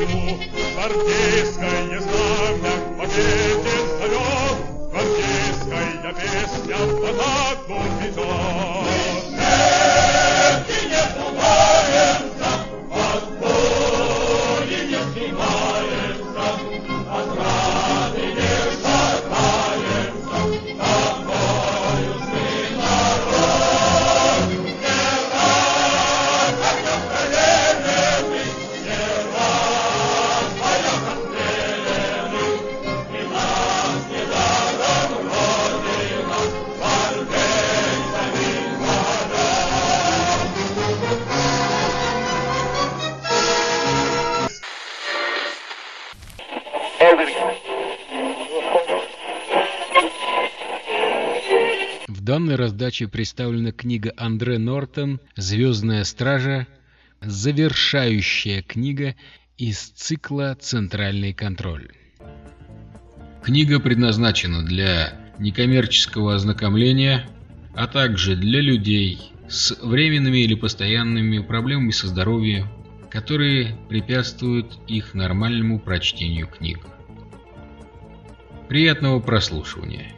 ¡Aparte esca! В данной раздаче представлена книга Андре Нортон «Звездная стража», завершающая книга из цикла «Центральный контроль». Книга предназначена для некоммерческого ознакомления, а также для людей с временными или постоянными проблемами со здоровьем, которые препятствуют их нормальному прочтению книг. Приятного прослушивания!